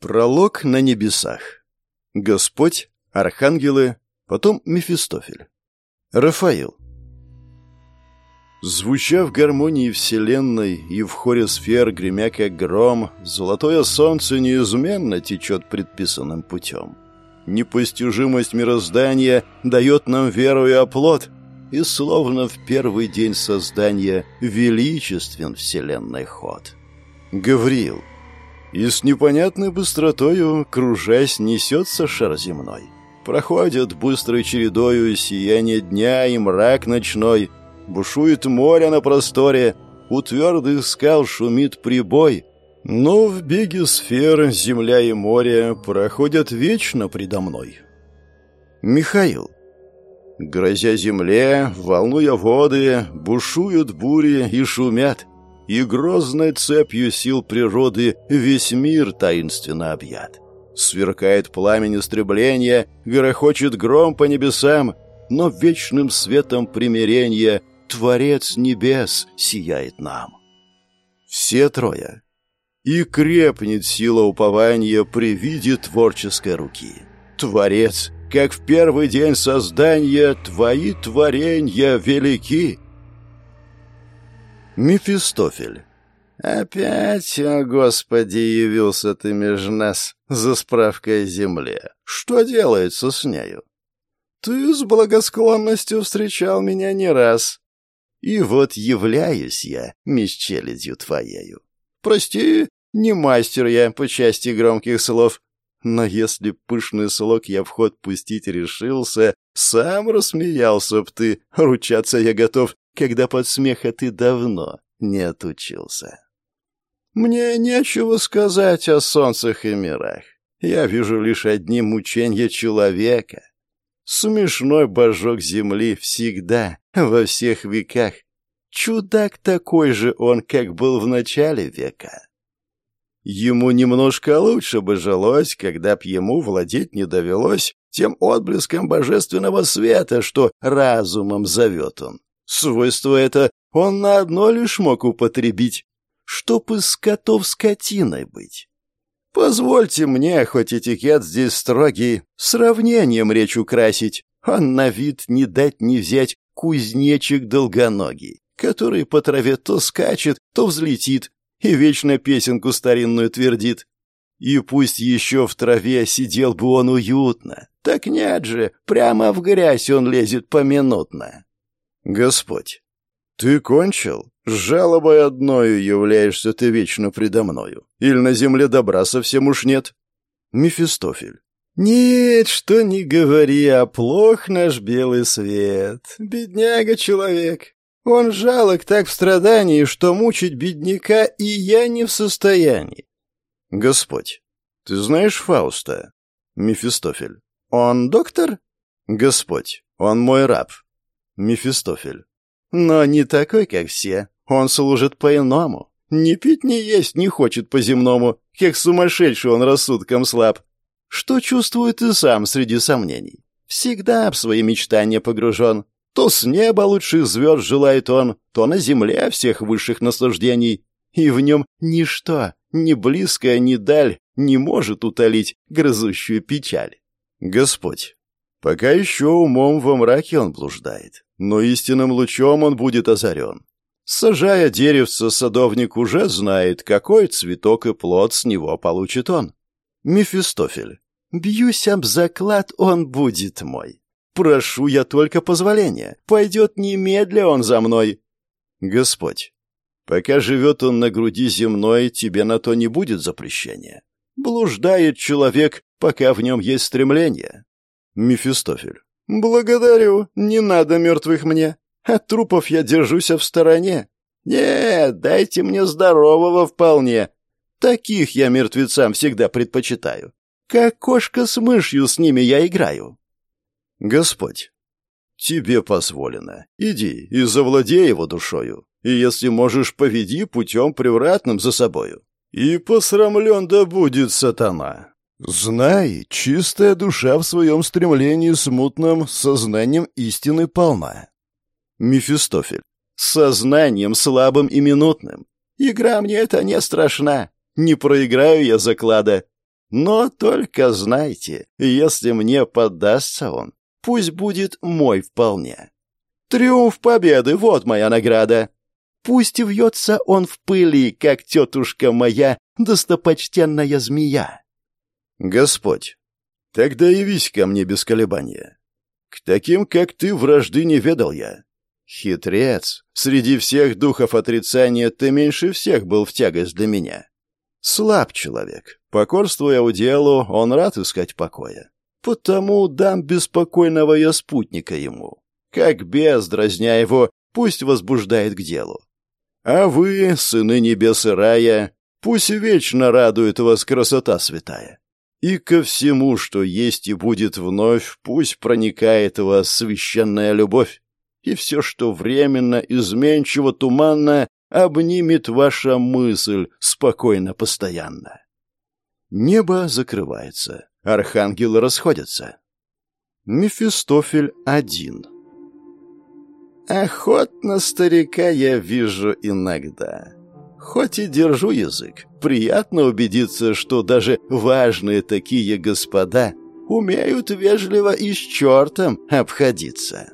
Пролог на небесах. Господь, архангелы, потом Мефистофель. Рафаил. Звуча в гармонии вселенной и в хоре сфер, гремя как гром, золотое солнце неизменно течет предписанным путем. Непостижимость мироздания дает нам веру и оплот, и словно в первый день создания величествен вселенной ход. Гавриил. И с непонятной быстротою, кружась, несется шар земной. Проходят быстрой чередою сияние дня и мрак ночной. Бушует море на просторе, у твердых скал шумит прибой. Но в беге сфер земля и море проходят вечно предо мной. Михаил. Грозя земле, волнуя воды, бушуют бури и шумят и грозной цепью сил природы весь мир таинственно объят. Сверкает пламень истребления, грохочет гром по небесам, но вечным светом примирения Творец небес сияет нам. Все трое. И крепнет сила упования при виде творческой руки. Творец, как в первый день создания, твои творения велики — Мефистофель. «Опять, о Господи, явился ты меж нас за справкой о земле. Что делается с нею? Ты с благосклонностью встречал меня не раз. И вот являюсь я меж челядью твоею. Прости, не мастер я по части громких слов, но если пышный слог я в ход пустить решился, сам рассмеялся б ты, ручаться я готов, когда под смеха ты давно не отучился. Мне нечего сказать о солнцах и мирах. Я вижу лишь одни мучения человека. Смешной божок земли всегда, во всех веках. Чудак такой же он, как был в начале века. Ему немножко лучше бы жилось, когда б ему владеть не довелось тем отблеском божественного света, что разумом зовет он. Свойство это он на одно лишь мог употребить, чтоб из котов скотиной быть. Позвольте мне, хоть этикет здесь строгий, сравнением речь украсить. Он на вид не дать не взять кузнечик долгоногий, который по траве то скачет, то взлетит и вечно песенку старинную твердит. И пусть еще в траве сидел бы он уютно, так нет же, прямо в грязь он лезет поминутно. Господь, ты кончил? С жалобой одною являешься ты вечно предо мною. Или на земле добра совсем уж нет? Мефистофель. Нет, что не говори, а плох наш белый свет. Бедняга человек. Он жалок так в страдании, что мучить бедняка и я не в состоянии. Господь, ты знаешь Фауста? Мефистофель. Он доктор? Господь, он мой раб. Мефистофель. Но не такой, как все. Он служит по-иному. Ни пить, ни есть не хочет по-земному, как сумасшедший он рассудком слаб. Что чувствует и сам среди сомнений. Всегда в свои мечтания погружен. То с неба лучших звезд желает он, то на земле всех высших наслаждений. И в нем ничто, ни близкое, ни даль, не может утолить грызущую печаль. Господь, пока еще умом во мраке он блуждает но истинным лучом он будет озарен. Сажая деревце, садовник уже знает, какой цветок и плод с него получит он. Мефистофель. Бьюсь об заклад, он будет мой. Прошу я только позволения. Пойдет немедля он за мной. Господь. Пока живет он на груди земной, тебе на то не будет запрещения. Блуждает человек, пока в нем есть стремление. Мефистофель. «Благодарю, не надо мертвых мне. От трупов я держусь в стороне. Нет, дайте мне здорового вполне. Таких я мертвецам всегда предпочитаю. Как кошка с мышью с ними я играю». «Господь, тебе позволено. Иди и завладей его душою, и, если можешь, поведи путем превратным за собою. И посрамлен да будет сатана, Знай, чистая душа в своем стремлении смутным сознанием истины полна. Мефистофель. Сознанием слабым и минутным. Игра мне это не страшна. Не проиграю я заклада. Но только знайте, если мне поддастся он, пусть будет мой вполне. Триумф победы, вот моя награда. Пусть вьется он в пыли, как тетушка моя, достопочтенная змея. Господь, тогда явись ко мне без колебания. К таким, как ты, вражды не ведал я. Хитрец, среди всех духов отрицания ты меньше всех был в тягость для меня. Слаб человек, покорствуя уделу, он рад искать покоя. Потому дам беспокойного я спутника ему. Как без, дразня его, пусть возбуждает к делу. А вы, сыны небес и рая, пусть вечно радует вас красота святая. И ко всему, что есть и будет вновь, пусть проникает в вас священная любовь и все, что временно, изменчиво, туманно, обнимет ваша мысль спокойно, постоянно. Небо закрывается, архангелы расходятся. Мефистофель один. Охотно старика я вижу иногда. Хоть и держу язык, приятно убедиться, что даже важные такие господа умеют вежливо и с чертом обходиться.